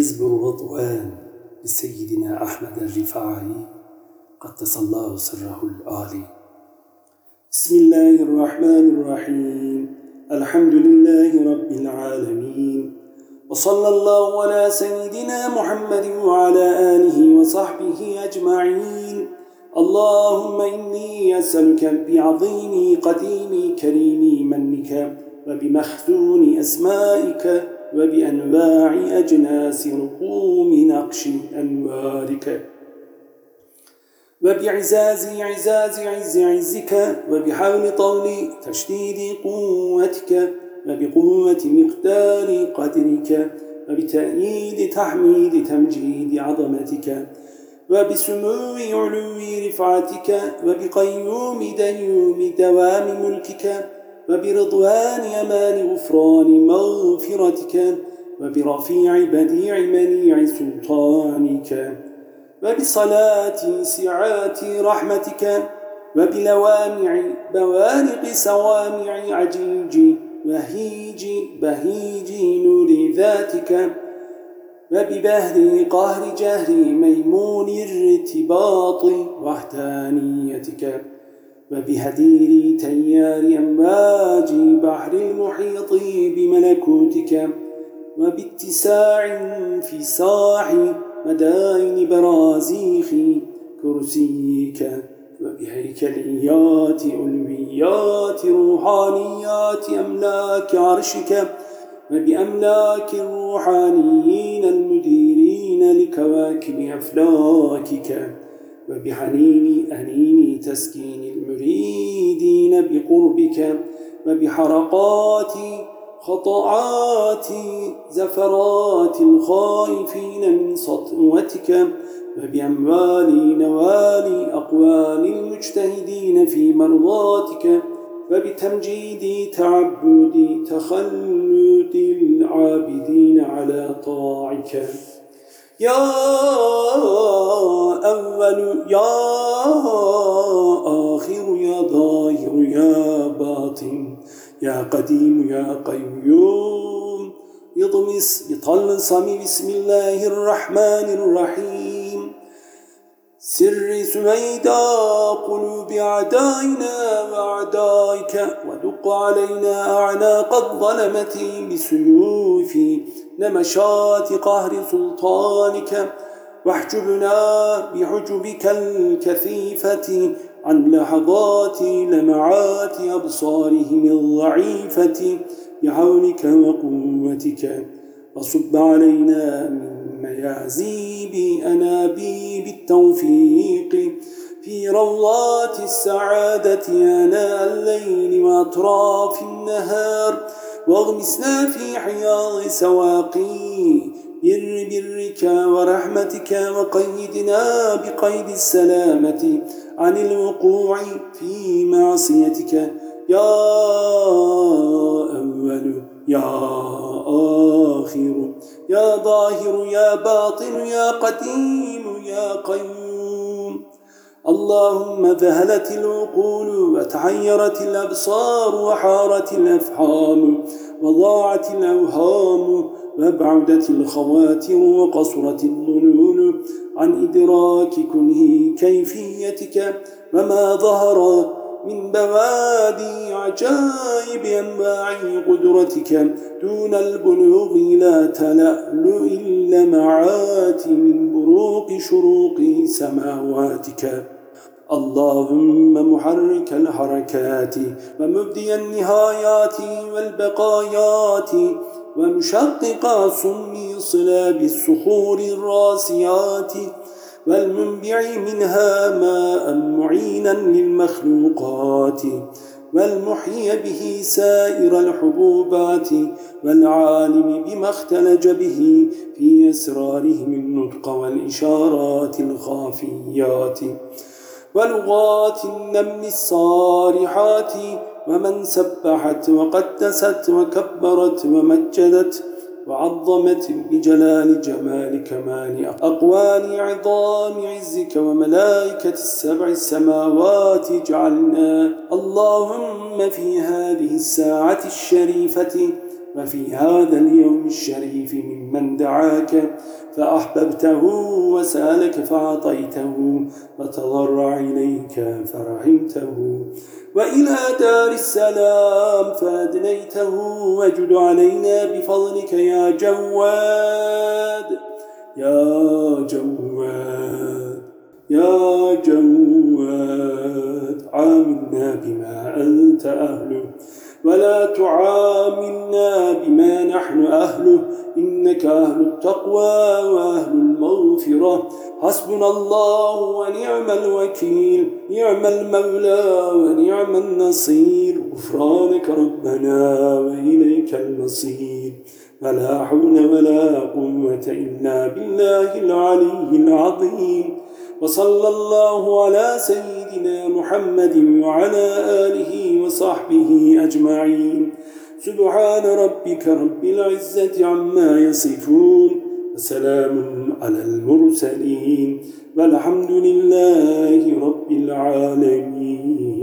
حزب الرضوان لسيدنا أحمد الرفاعي قدس الله سره العالي بسم الله الرحمن الرحيم. الحمد لله رب العالمين. وصلى الله على سيدنا محمد وعلى آله وصحبه أجمعين. اللهم إني أسألك بعظيم قديم كريم منك وبمخزون أسمائك وبأنواع أجناس رقوم نقش أنوارك. وبعزاز عزاز عز عزك وبحول طول تشديد قوتك وبقوة مقدار قدرك وبتأييد تحميد تمجيد عظمتك وبسمو علو رفعتك وبقيوم ديوم دوام ملكك وبرضوان أمان غفران مغفرتك وبرفيع بديع منيع سلطانك وبصلاة سعات رحمتك وبلوامع بوارق سوامع عجيج وهيج بهيج نور ذاتك وببهر قهر جهر ميمون ارتباط وحدانيتك وبهدير تيار أمواج بحر المحيط بملكوتك وباتساع في ساح مدائن برازيخ كرسيك وبهيكليات ألويات روحانيات أملاك عرشك وبأملاك الروحانيين المديرين لكواكب أفلاكك وبحنين أنين تسكين المريدين بقربك وبحرقات خطعات زفرات الخائفين من سطوتك وبأموال نوال أقوال المجتهدين في مرضاتك وبتمجيد تعبد تخلد العابدين على طاعك. يا يا آخر يا ظاهر يا باطن يا قديم يا قيوم. يضمس يطلصم بسم الله الرحمن الرحيم. سر سميدا قلوب أعدائنا وأعدائك ودق علينا أعناق الظلمة بسيوف نمشات قهر سلطانك. واحجبنا بحجبك الكثيفة عن لحظات لمعات أبصارهم الضعيفة بعونك وقوتك. وصب علينا من ميازيب أنابيب التوفيق. في روضات السعادة آناء الليل وأطراف النهار. واغمسنا في حياض سواقي. بر برك ورحمتك وقيدنا بقيد السلامة عن الوقوع في معصيتك. يا أول يا آخر يا ظاهر يا باطن يا قديم يا قيوم. اللهم ذهلت العقول وتعيرت الأبصار وحارت الأفحام وضاعت الأوهام وابعدت الخواتر وقصرت الظنون عن إدراك كنه كيفيتك وما ظهر من بوادي عجائب أنواع قدرتك دون البلوغ لا تلألؤ اللمعات من بروق شروق سماواتك. اللهم محرك الحركات ومبدي النهايات والبقايات ومشقق صم صلاب الصخور الراسيات والمنبع منها ماء معينا للمخلوقات والمحيي به سائر الحبوبات والعالم بما اختلج به في أسرارهم النطق والإشارات الخافيات. ولغات النمل الصارحات ومن سبحت وقدست وكبرت ومجدت وعظمت بجلال جمال كمال أقوال عظام عزك وملائكة السبع السماوات جعلنا اللهم في هذه الساعة الشريفة وفي هذا اليوم الشريف ممن دعاك فأحببته وسألك فأعطيته وتضرع إليك فرحمته وإلى دار السلام فأدنيته واجد علينا بفضلك يا جواد يا جواد يا جواد عاملنا بما أنت أهله ولا تعاملنا بما نحن أهله. إنك أهل التقوى وأهل المغفرة. حسبنا الله ونعم الوكيل. نعم المولى ونعم النصير. غفرانك ربنا وإليك المصير. ولا حول ولا قوة إلا بالله العلي العظيم. وصلى الله على سيدنا محمد وعلى آله وصحبه أجمعين. سبحان ربك رب العزة عما يصفون وسلام على المرسلين. والحمد لله رب العالمين.